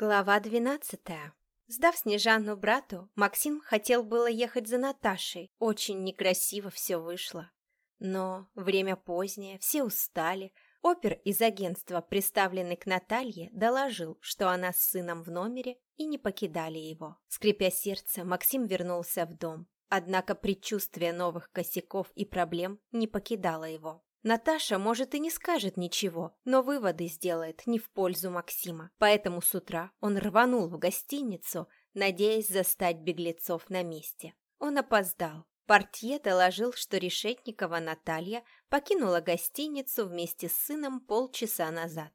Глава двенадцатая. Сдав Снежану брату, Максим хотел было ехать за Наташей. Очень некрасиво все вышло. Но время позднее, все устали. Опер из агентства, приставленный к Наталье, доложил, что она с сыном в номере и не покидали его. Скрипя сердце, Максим вернулся в дом. Однако предчувствие новых косяков и проблем не покидало его. Наташа, может, и не скажет ничего, но выводы сделает не в пользу Максима. Поэтому с утра он рванул в гостиницу, надеясь застать беглецов на месте. Он опоздал. Портье доложил, что Решетникова Наталья покинула гостиницу вместе с сыном полчаса назад.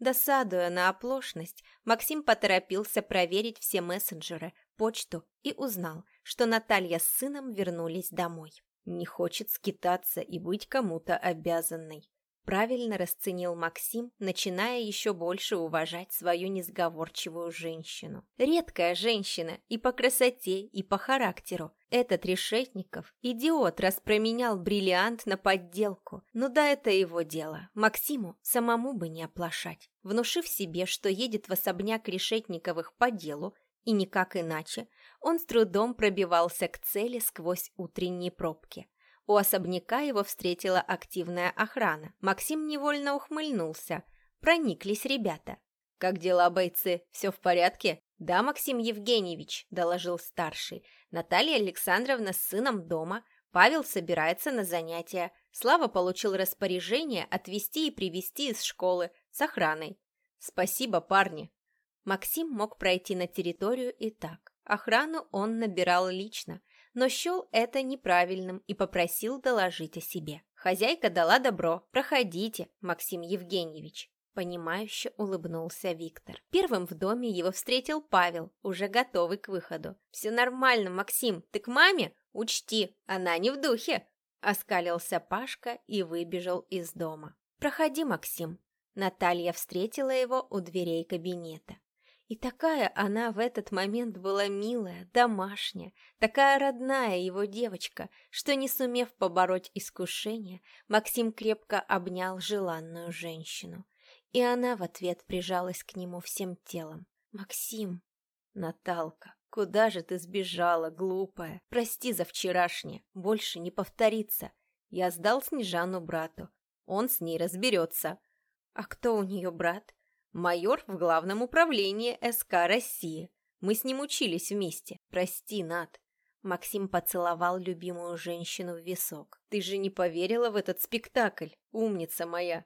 Досадуя на оплошность, Максим поторопился проверить все мессенджеры, почту и узнал, что Наталья с сыном вернулись домой. Не хочет скитаться и быть кому-то обязанной. Правильно расценил Максим, начиная еще больше уважать свою несговорчивую женщину. Редкая женщина и по красоте, и по характеру. Этот Решетников, идиот, раз променял бриллиант на подделку. Ну да, это его дело. Максиму самому бы не оплошать. Внушив себе, что едет в особняк Решетниковых по делу, и никак иначе, он с трудом пробивался к цели сквозь утренние пробки. У особняка его встретила активная охрана. Максим невольно ухмыльнулся. Прониклись ребята. «Как дела, бойцы? Все в порядке?» «Да, Максим Евгеньевич», — доложил старший. «Наталья Александровна с сыном дома. Павел собирается на занятия. Слава получил распоряжение отвезти и привезти из школы с охраной. Спасибо, парни». Максим мог пройти на территорию и так. Охрану он набирал лично, но счел это неправильным и попросил доложить о себе. Хозяйка дала добро. «Проходите, Максим Евгеньевич». Понимающе улыбнулся Виктор. Первым в доме его встретил Павел, уже готовый к выходу. «Все нормально, Максим. Ты к маме? Учти, она не в духе!» Оскалился Пашка и выбежал из дома. «Проходи, Максим». Наталья встретила его у дверей кабинета. И такая она в этот момент была милая, домашняя, такая родная его девочка, что, не сумев побороть искушение, Максим крепко обнял желанную женщину. И она в ответ прижалась к нему всем телом. «Максим!» «Наталка, куда же ты сбежала, глупая? Прости за вчерашнее, больше не повторится. Я сдал Снежану брату, он с ней разберется». «А кто у нее брат?» Майор в главном управлении СК России. Мы с ним учились вместе. Прости, Над. Максим поцеловал любимую женщину в висок. Ты же не поверила в этот спектакль, умница моя.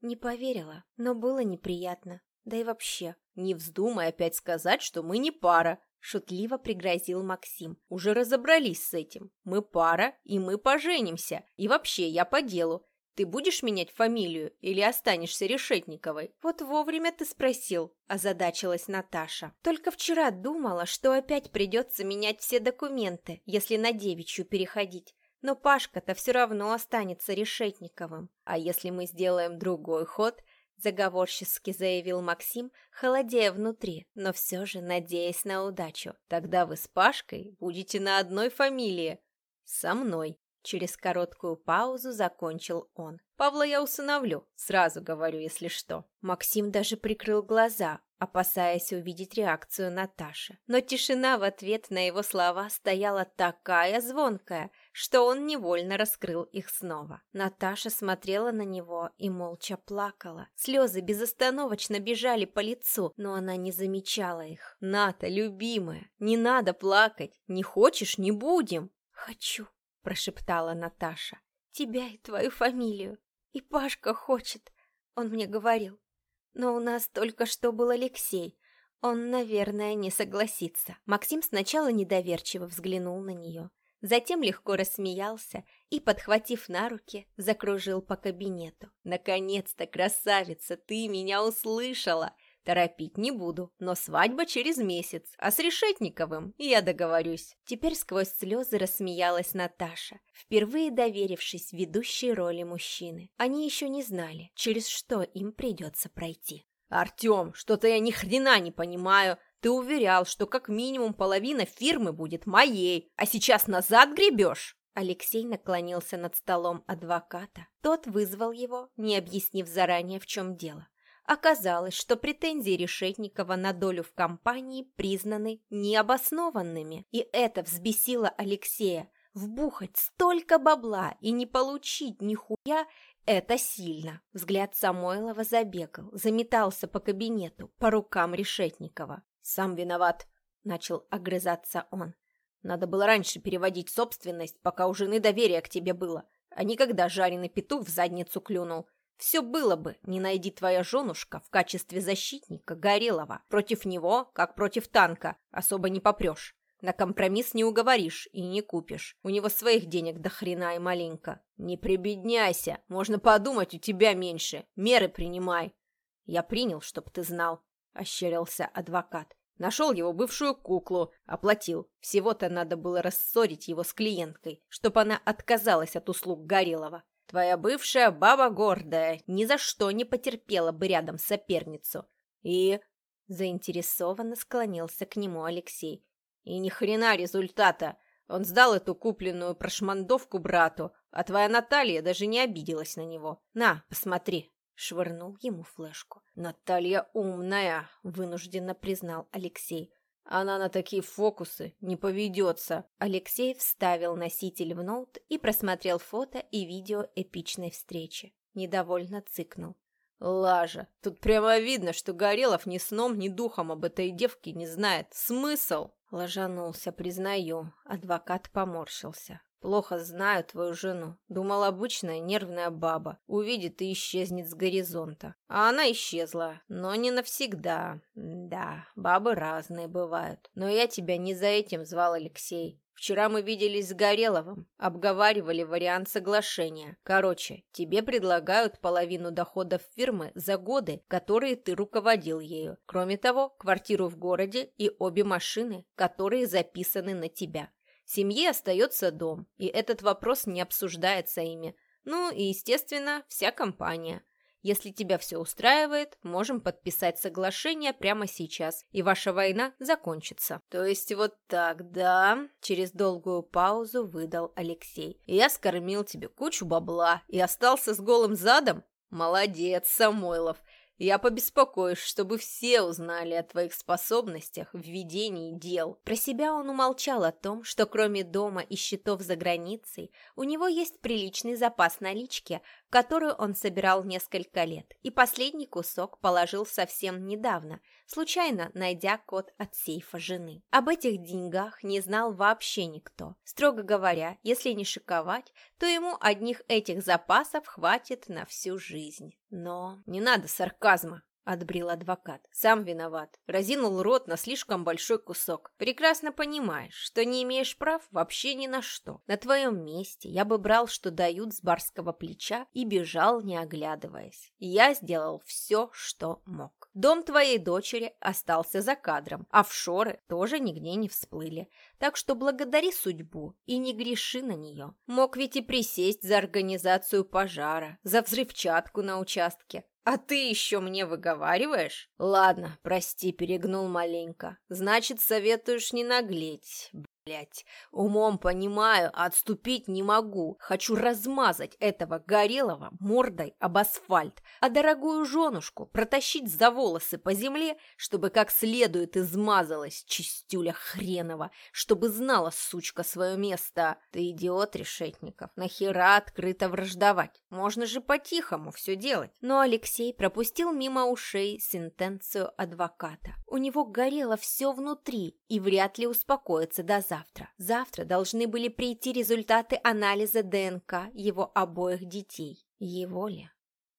Не поверила, но было неприятно. Да и вообще, не вздумай опять сказать, что мы не пара, шутливо пригрозил Максим. Уже разобрались с этим. Мы пара, и мы поженимся. И вообще, я по делу. Ты будешь менять фамилию или останешься Решетниковой? Вот вовремя ты спросил, озадачилась Наташа. Только вчера думала, что опять придется менять все документы, если на девичью переходить. Но Пашка-то все равно останется Решетниковым. А если мы сделаем другой ход, заговорчески заявил Максим, холодея внутри, но все же надеясь на удачу. Тогда вы с Пашкой будете на одной фамилии. Со мной. Через короткую паузу закончил он. «Павла я усыновлю, сразу говорю, если что». Максим даже прикрыл глаза, опасаясь увидеть реакцию Наташи. Но тишина в ответ на его слова стояла такая звонкая, что он невольно раскрыл их снова. Наташа смотрела на него и молча плакала. Слезы безостановочно бежали по лицу, но она не замечала их. «Ната, любимая, не надо плакать. Не хочешь – не будем». «Хочу», — прошептала Наташа. «Тебя и твою фамилию. И Пашка хочет, он мне говорил. Но у нас только что был Алексей. Он, наверное, не согласится». Максим сначала недоверчиво взглянул на нее, затем легко рассмеялся и, подхватив на руки, закружил по кабинету. «Наконец-то, красавица, ты меня услышала! Торопить не буду, но свадьба через месяц, а с Решетниковым я договорюсь. Теперь сквозь слезы рассмеялась Наташа, впервые доверившись ведущей роли мужчины. Они еще не знали, через что им придется пройти. «Артем, что-то я ни хрена не понимаю. Ты уверял, что как минимум половина фирмы будет моей, а сейчас назад гребешь?» Алексей наклонился над столом адвоката. Тот вызвал его, не объяснив заранее, в чем дело. Оказалось, что претензии Решетникова на долю в компании признаны необоснованными, и это взбесило Алексея. Вбухать столько бабла и не получить нихуя – это сильно. Взгляд Самойлова забегал, заметался по кабинету, по рукам Решетникова. «Сам виноват», – начал огрызаться он. «Надо было раньше переводить собственность, пока у жены доверие к тебе было, а не когда жареный петух в задницу клюнул. Все было бы, не найди твоя женушка в качестве защитника Горелого. Против него, как против танка, особо не попрешь. На компромисс не уговоришь и не купишь. У него своих денег до хрена и маленько. Не прибедняйся, можно подумать, у тебя меньше. Меры принимай. Я принял, чтоб ты знал, — ощерился адвокат. Нашел его бывшую куклу, оплатил. Всего-то надо было рассорить его с клиенткой, чтоб она отказалась от услуг Горелого. Твоя бывшая баба гордая, ни за что не потерпела бы рядом соперницу. И...» Заинтересованно склонился к нему Алексей. «И ни хрена результата. Он сдал эту купленную прошмандовку брату, а твоя Наталья даже не обиделась на него. На, посмотри!» Швырнул ему флешку. «Наталья умная», — вынужденно признал Алексей. Она на такие фокусы не поведется. Алексей вставил носитель в ноут и просмотрел фото и видео эпичной встречи. Недовольно цыкнул. Лажа, тут прямо видно, что Горелов ни сном, ни духом об этой девке не знает. Смысл? Ложанулся, признаю. Адвокат поморщился. Плохо знаю твою жену. Думал, обычная нервная баба. Увидит и исчезнет с горизонта. А она исчезла. Но не навсегда. Да, бабы разные бывают. Но я тебя не за этим звал, Алексей. Вчера мы виделись с Гореловым, обговаривали вариант соглашения. Короче, тебе предлагают половину доходов фирмы за годы, которые ты руководил ею. Кроме того, квартиру в городе и обе машины, которые записаны на тебя. Семье остается дом, и этот вопрос не обсуждается ими. Ну и, естественно, вся компания. Если тебя все устраивает, можем подписать соглашение прямо сейчас, и ваша война закончится. То есть вот так, да? Через долгую паузу выдал Алексей. Я скормил тебе кучу бабла и остался с голым задом? Молодец, Самойлов. Я побеспокоюсь, чтобы все узнали о твоих способностях в ведении дел». Про себя он умолчал о том, что кроме дома и счетов за границей, у него есть приличный запас налички, которую он собирал несколько лет, и последний кусок положил совсем недавно, случайно найдя код от сейфа жены. Об этих деньгах не знал вообще никто. Строго говоря, если не шиковать, то ему одних этих запасов хватит на всю жизнь. Но не надо сарказма. — отбрил адвокат. «Сам виноват. Разинул рот на слишком большой кусок. Прекрасно понимаешь, что не имеешь прав вообще ни на что. На твоем месте я бы брал, что дают с барского плеча, и бежал, не оглядываясь. Я сделал все, что мог. Дом твоей дочери остался за кадром, а офшоры тоже нигде не всплыли. Так что благодари судьбу и не греши на нее. Мог ведь и присесть за организацию пожара, за взрывчатку на участке, «А ты еще мне выговариваешь?» «Ладно, прости, перегнул маленько. Значит, советуешь не наглеть. Блять, умом понимаю, а отступить не могу. Хочу размазать этого Горелого мордой об асфальт, а дорогую женушку протащить за волосы по земле, чтобы как следует измазалась чистюля хренова, чтобы знала, сучка, свое место. Ты идиот, Решетников, нахера открыто враждовать? Можно же по-тихому все делать. Но Алексей пропустил мимо ушей сентенцию адвоката. У него горело все внутри и вряд ли успокоится до завтра. Завтра должны были прийти результаты анализа ДНК его обоих детей. Его ли?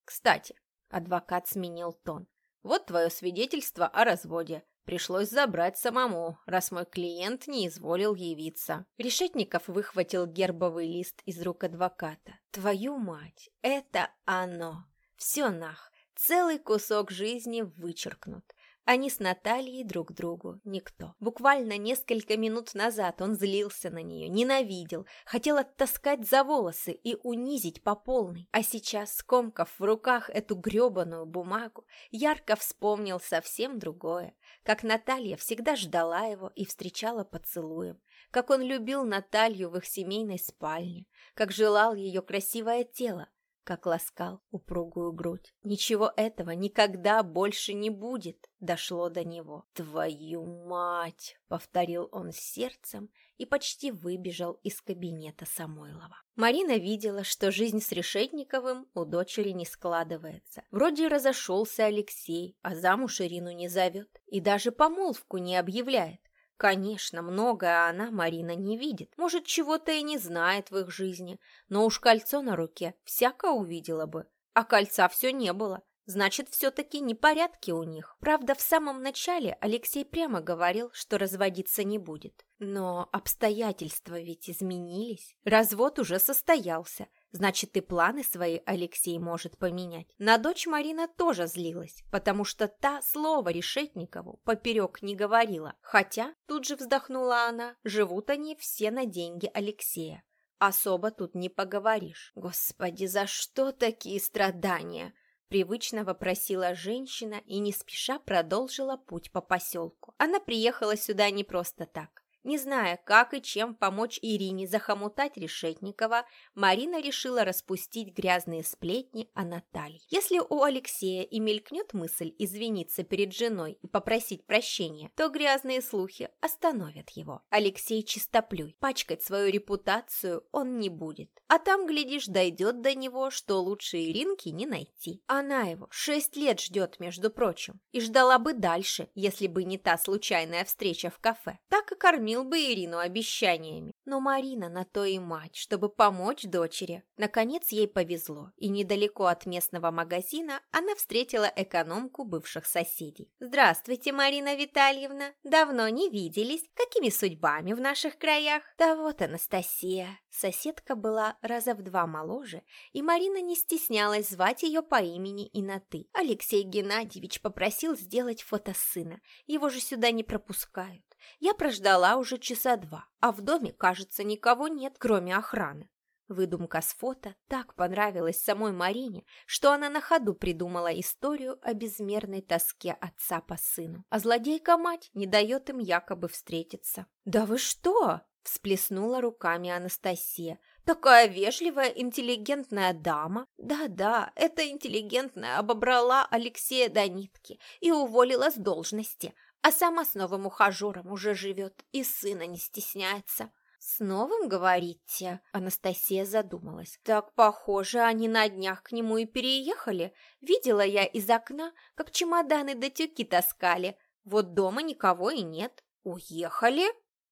Кстати, адвокат сменил тон. Вот твое свидетельство о разводе. Пришлось забрать самому, раз мой клиент не изволил явиться. Решетников выхватил гербовый лист из рук адвоката. Твою мать, это оно. Все нах, целый кусок жизни вычеркнут. Они с Натальей друг другу никто. Буквально несколько минут назад он злился на нее, ненавидел, хотел оттаскать за волосы и унизить по полной. А сейчас, скомкав в руках эту гребаную бумагу, ярко вспомнил совсем другое. Как Наталья всегда ждала его и встречала поцелуем. Как он любил Наталью в их семейной спальне. Как желал ее красивое тело. Как ласкал упругую грудь. Ничего этого никогда больше не будет, дошло до него. «Твою мать!» — повторил он с сердцем и почти выбежал из кабинета Самойлова. Марина видела, что жизнь с Решетниковым у дочери не складывается. Вроде разошелся Алексей, а замуж Ирину не зовет. И даже помолвку не объявляет. Конечно, многое она, Марина, не видит. Может, чего-то и не знает в их жизни. Но уж кольцо на руке всяко увидела бы. А кольца все не было. Значит, все-таки непорядки у них. Правда, в самом начале Алексей прямо говорил, что разводиться не будет. Но обстоятельства ведь изменились. Развод уже состоялся. Значит, и планы свои Алексей может поменять. На дочь Марина тоже злилась, потому что та слово Решетникову поперек не говорила. Хотя, тут же вздохнула она, живут они все на деньги Алексея. Особо тут не поговоришь. Господи, за что такие страдания? Привычно вопросила женщина и не спеша продолжила путь по поселку. Она приехала сюда не просто так. Не зная, как и чем помочь Ирине захомутать Решетникова, Марина решила распустить грязные сплетни о Наталье. Если у Алексея и мелькнет мысль извиниться перед женой и попросить прощения, то грязные слухи остановят его. Алексей чистоплюй, пачкать свою репутацию он не будет. А там, глядишь, дойдет до него, что лучше Иринки не найти. Она его шесть лет ждет, между прочим, и ждала бы дальше, если бы не та случайная встреча в кафе. Так и кормил кормил бы Ирину обещаниями. Но Марина на то и мать, чтобы помочь дочери. Наконец ей повезло, и недалеко от местного магазина она встретила экономку бывших соседей. «Здравствуйте, Марина Витальевна! Давно не виделись. Какими судьбами в наших краях?» «Да вот Анастасия!» Соседка была раза в два моложе, и Марина не стеснялась звать ее по имени и на «ты». Алексей Геннадьевич попросил сделать фото сына. Его же сюда не пропускают. Я прождала уже часа два, а в доме, кажется, никого нет, кроме охраны. Выдумка с фото так понравилась самой Марине, что она на ходу придумала историю о безмерной тоске отца по сыну. А злодейка-мать не дает им якобы встретиться. «Да вы что?» – всплеснула руками Анастасия. «Такая вежливая, интеллигентная дама. Да-да, эта интеллигентная обобрала Алексея до нитки и уволила с должности, а сама с новым ухажером уже живет и сына не стесняется. «С новым, говорите?» Анастасия задумалась. «Так, похоже, они на днях к нему и переехали. Видела я из окна, как чемоданы до тюки таскали. Вот дома никого и нет. Уехали?»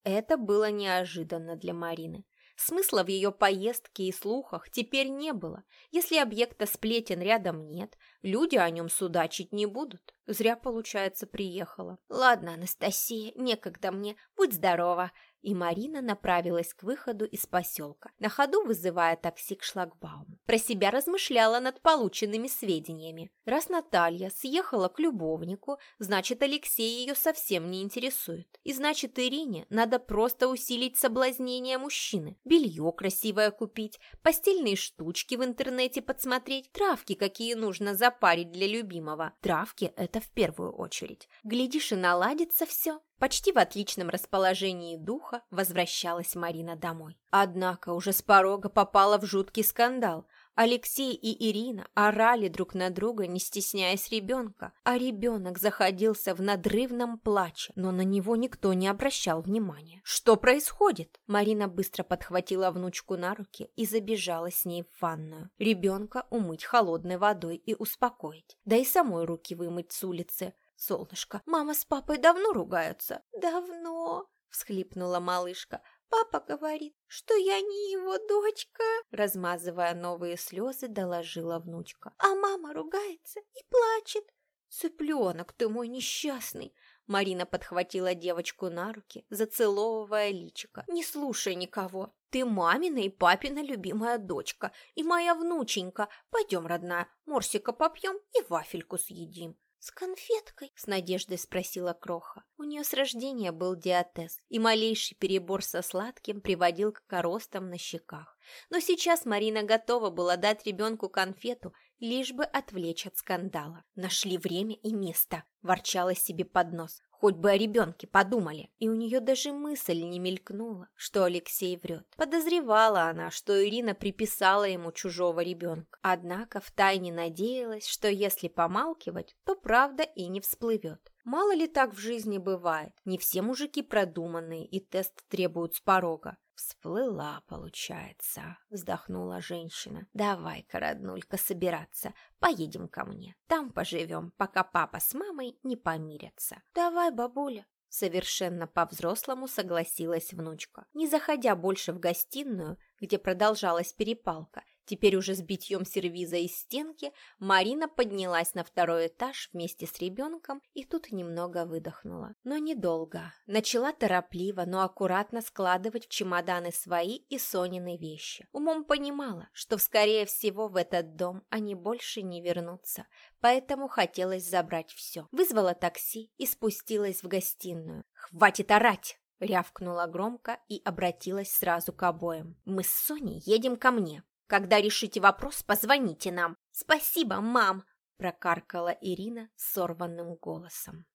Это было неожиданно для Марины. Смысла в ее поездке и слухах теперь не было. Если объекта сплетен рядом нет, люди о нем судачить не будут. Зря, получается, приехала. Ладно, Анастасия, некогда мне. Будь здорова и Марина направилась к выходу из поселка, на ходу вызывая такси к шлагбауму. Про себя размышляла над полученными сведениями. Раз Наталья съехала к любовнику, значит, Алексей ее совсем не интересует. И значит, Ирине надо просто усилить соблазнение мужчины. Белье красивое купить, постельные штучки в интернете подсмотреть, травки какие нужно запарить для любимого. Травки – это в первую очередь. Глядишь, и наладится все. Почти в отличном расположении духа возвращалась Марина домой. Однако уже с порога попала в жуткий скандал. Алексей и Ирина орали друг на друга, не стесняясь ребенка, а ребенок заходился в надрывном плаче, но на него никто не обращал внимания. «Что происходит?» Марина быстро подхватила внучку на руки и забежала с ней в ванную. Ребенка умыть холодной водой и успокоить, да и самой руки вымыть с улицы, солнышко. Мама с папой давно ругаются?» «Давно», — всхлипнула малышка. «Папа говорит, что я не его дочка», размазывая новые слезы, доложила внучка. «А мама ругается и плачет». «Цыпленок ты мой несчастный!» Марина подхватила девочку на руки, зацеловывая личико. «Не слушай никого. Ты мамина и папина любимая дочка, и моя внученька. Пойдем, родная, морсика попьем и вафельку съедим. «С конфеткой?» — с надеждой спросила Кроха. Нее с рождения был диатез, и малейший перебор со сладким приводил к коростам на щеках. Но сейчас Марина готова была дать ребенку конфету лишь бы отвлечь от скандала. Нашли время и место, ворчала себе под нос. Хоть бы о ребенке подумали. И у нее даже мысль не мелькнула, что Алексей врет. Подозревала она, что Ирина приписала ему чужого ребенка. Однако втайне надеялась, что если помалкивать, то правда и не всплывет. Мало ли так в жизни бывает. Не все мужики продуманные, и тест требуют с порога. «Всплыла, получается», — вздохнула женщина. «Давай-ка, роднулька, собираться. Поедем ко мне. Там поживем, пока папа с мамой не помирятся». «Давай, бабуля», Совершенно по-взрослому согласилась внучка. Не заходя больше в гостиную, где продолжалась перепалка, Теперь уже с битьем сервиза из стенки Марина поднялась на второй этаж вместе с ребенком и тут немного выдохнула. Но недолго. Начала торопливо, но аккуратно складывать в чемоданы свои и Сонины вещи. Умом понимала, что, скорее всего, в этот дом они больше не вернутся, поэтому хотелось забрать все. Вызвала такси и спустилась в гостиную. «Хватит орать!» Рявкнула громко и обратилась сразу к обоим. «Мы с Соней едем ко мне. Когда решите вопрос, позвоните нам. Спасибо, мам!» прокаркала Ирина сорванным голосом.